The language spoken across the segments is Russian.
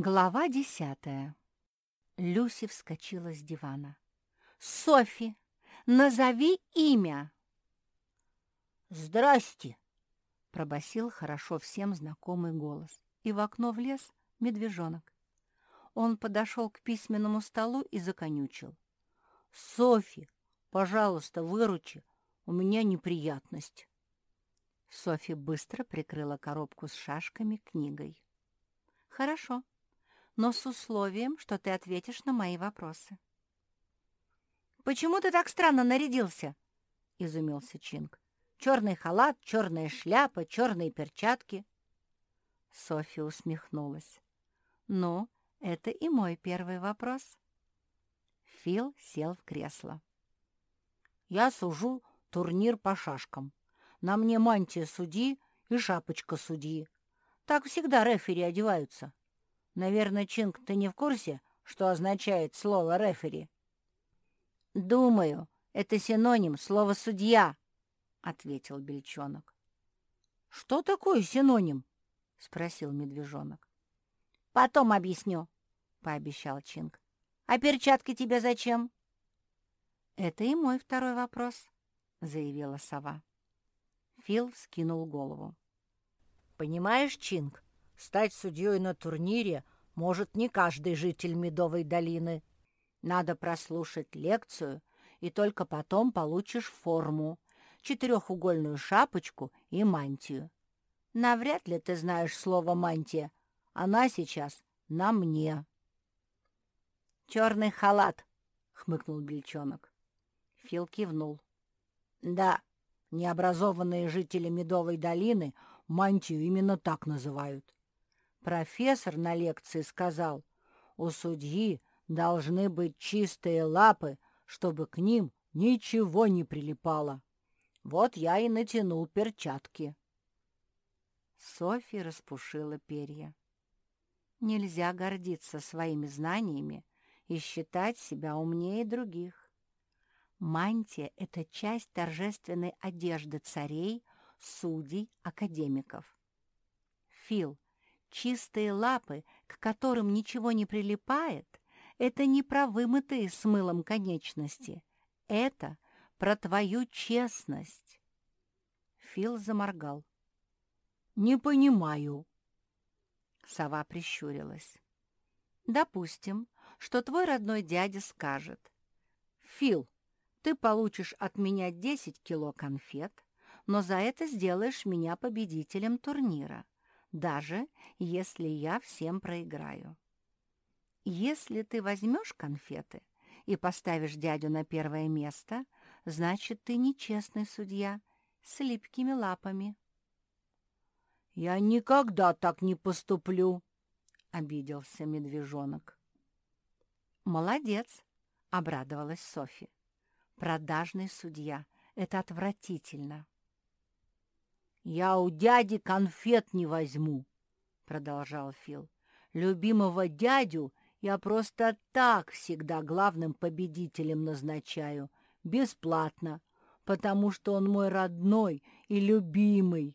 Глава десятая. Люси вскочила с дивана. «Софи, назови имя!» «Здрасте!» — пробасил хорошо всем знакомый голос, и в окно влез медвежонок. Он подошел к письменному столу и законючил. «Софи, пожалуйста, выручи, у меня неприятность». Софи быстро прикрыла коробку с шашками книгой. «Хорошо, но с условием, что ты ответишь на мои вопросы». «Почему ты так странно нарядился?» — изумился Чинг. «Черный халат, черная шляпа, черные перчатки». Софья усмехнулась. «Ну, это и мой первый вопрос». Фил сел в кресло. «Я сужу турнир по шашкам. На мне мантия судьи и шапочка судьи. Так всегда рефери одеваются. Наверное, Чинг, ты не в курсе, что означает слово «рефери»?» «Думаю, это синоним слова «судья», — ответил Бельчонок. «Что такое синоним?» — спросил медвежонок. «Потом объясню», — пообещал Чинг. «А перчатки тебе зачем?» «Это и мой второй вопрос», — заявила сова. Фил вскинул голову. «Понимаешь, Чинг, стать судьей на турнире может не каждый житель Медовой долины. Надо прослушать лекцию, и только потом получишь форму, четырехугольную шапочку и мантию. Навряд ли ты знаешь слово «мантия». Она сейчас на мне. «Черный халат», — хмыкнул Бельчонок. Фил кивнул. «Да, необразованные жители Медовой долины мантию именно так называют. Профессор на лекции сказал, у судьи должны быть чистые лапы, чтобы к ним ничего не прилипало. Вот я и натянул перчатки. Софья распушила перья. Нельзя гордиться своими знаниями и считать себя умнее других. Мантия — это часть торжественной одежды царей, судей, академиков. Фил, чистые лапы, к которым ничего не прилипает, это не про вымытые с мылом конечности. Это про твою честность. Фил заморгал. «Не понимаю». Сова прищурилась. «Допустим, что твой родной дядя скажет. Фил, ты получишь от меня 10 кило конфет, но за это сделаешь меня победителем турнира, даже если я всем проиграю. Если ты возьмешь конфеты и поставишь дядю на первое место, значит, ты нечестный судья с липкими лапами. «Я никогда так не поступлю», — обиделся медвежонок. «Молодец», — обрадовалась Софи. «Продажный судья. Это отвратительно». «Я у дяди конфет не возьму», — продолжал Фил. «Любимого дядю я просто так всегда главным победителем назначаю, бесплатно, потому что он мой родной и любимый.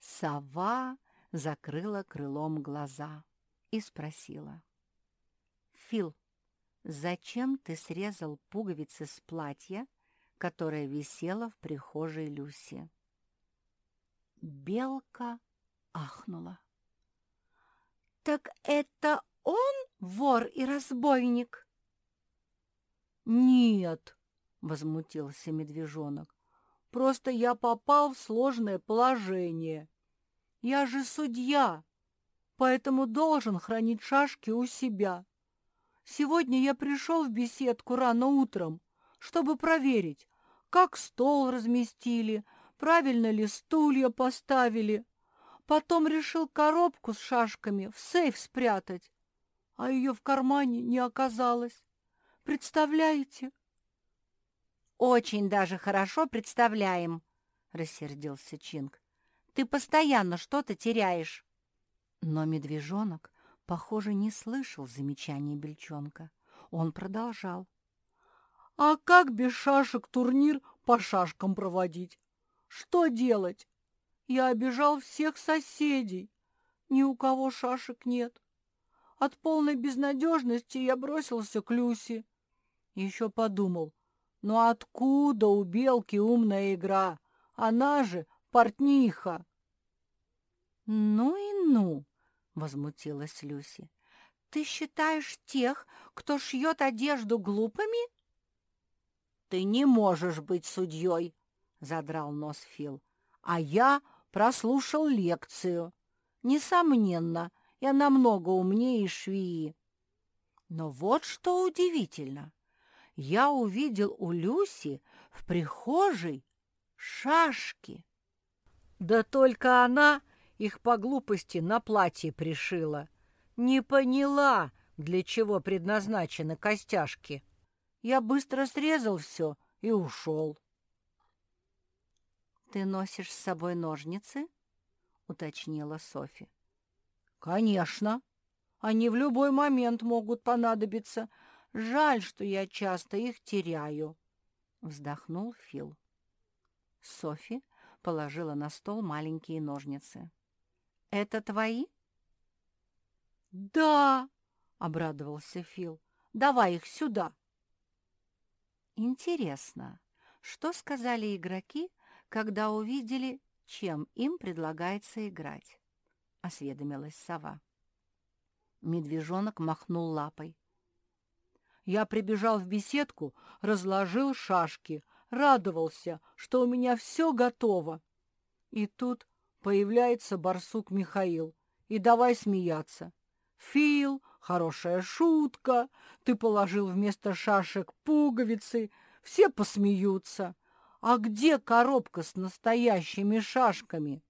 Сова закрыла крылом глаза и спросила. «Фил, зачем ты срезал пуговицы с платья, которое висело в прихожей Люси?» Белка ахнула. «Так это он вор и разбойник?» «Нет», — возмутился медвежонок, — «просто я попал в сложное положение. Я же судья, поэтому должен хранить шашки у себя. Сегодня я пришел в беседку рано утром, чтобы проверить, как стол разместили, правильно ли стулья поставили. Потом решил коробку с шашками в сейф спрятать, а ее в кармане не оказалось. Представляете? «Очень даже хорошо представляем», — рассердился Чинг. Ты постоянно что-то теряешь». Но медвежонок, похоже, не слышал замечания Бельчонка. Он продолжал. «А как без шашек турнир по шашкам проводить? Что делать? Я обижал всех соседей. Ни у кого шашек нет. От полной безнадежности я бросился к Люси. Еще подумал, ну откуда у Белки умная игра? Она же портниха. «Ну и ну!» — возмутилась Люси. «Ты считаешь тех, кто шьет одежду глупыми?» «Ты не можешь быть судьей!» — задрал нос Фил. «А я прослушал лекцию. Несомненно, я намного умнее швеи. Но вот что удивительно. Я увидел у Люси в прихожей шашки. Да только она их по глупости на платье пришила. Не поняла, для чего предназначены костяшки. Я быстро срезал все и ушел. «Ты носишь с собой ножницы?» — уточнила Софи. «Конечно. Они в любой момент могут понадобиться. Жаль, что я часто их теряю», — вздохнул Фил. Софи положила на стол маленькие ножницы. «Это твои?» «Да!» — обрадовался Фил. «Давай их сюда!» «Интересно, что сказали игроки, когда увидели, чем им предлагается играть?» — осведомилась сова. Медвежонок махнул лапой. Я прибежал в беседку, разложил шашки, радовался, что у меня все готово. И тут появляется барсук Михаил и давай смеяться. «Фил, хорошая шутка, ты положил вместо шашек пуговицы, все посмеются. А где коробка с настоящими шашками?»